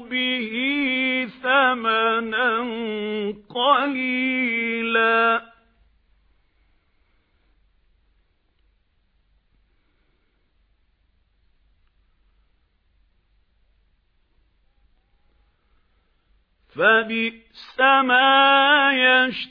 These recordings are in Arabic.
بِهِ ثَمَنًا قَلِيلًا. فَبِئْسَ مَا يَشْتَرُونَ.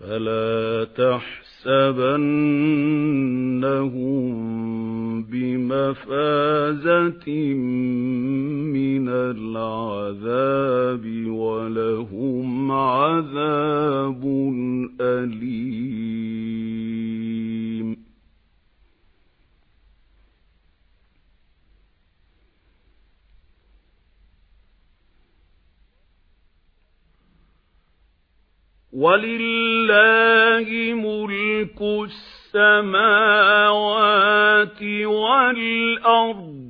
فلا تحسبنهم بمفازة من العذاب وَلِلَّهِ مُلْكُ السَّمَاوَاتِ وَالْأَرْضِ.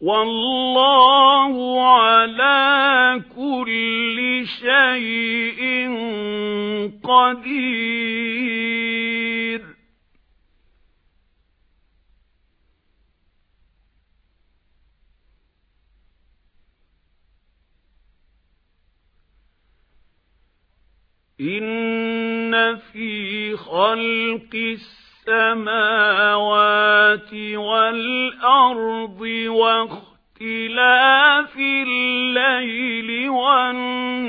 وَاللَّهُ عَلَى كُلِّ شَيْءٍ قَدِيرٌ. إِنَّ فِي خَلْقِ السَّمَاوَاتِ وَالْأَرْضِ وَاخْتِلَافِ اللَّيْلِ وَالنَّهَارِ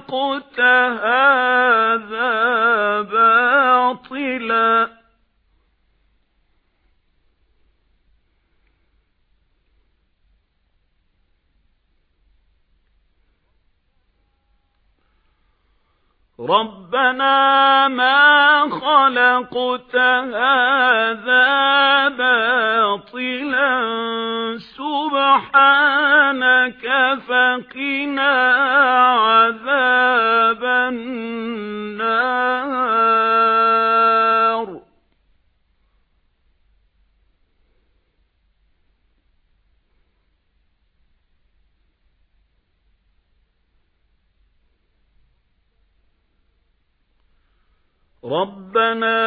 خَلَقْتَ هَذَا بَاطِلًا. رَبَّنَا مَا خَلَقْتَ هَذَا بَاطِلًا. سُبْحَانَكَ فَقِنَا عَذَابَ النَّارِ. رَبَّنَا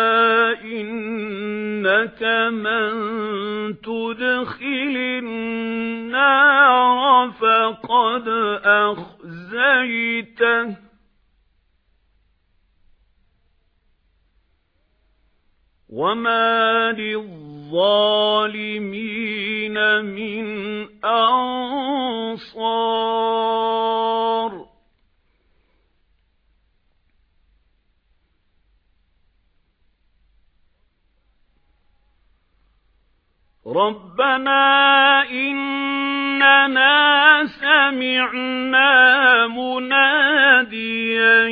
إِنَّكَ مَن تُدْخِلِ النَّارَ قَدْ أَخْزَيْتَهُ وَمَا لِلظَّالِمِينَ مِنْ أَنصَارٍ رَبَّنَا إنا إِنَّنَا سَمِعْنَا مُنَادِيًا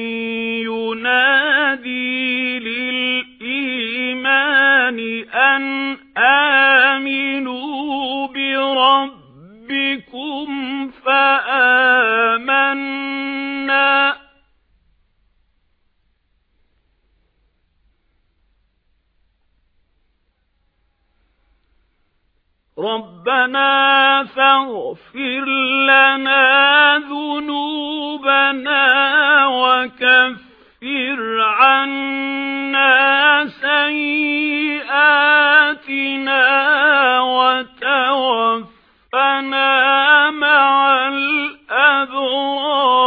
رَبَّنَا فَاغْفِرْ لَنَا ذُنُوبَنَا وَكَفِّرْ عَنَّا سَيِّئَاتِنَا وَتَوَفَّنَا مَعَ الْأَبْرَارِ.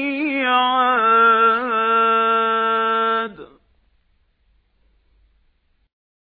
娘。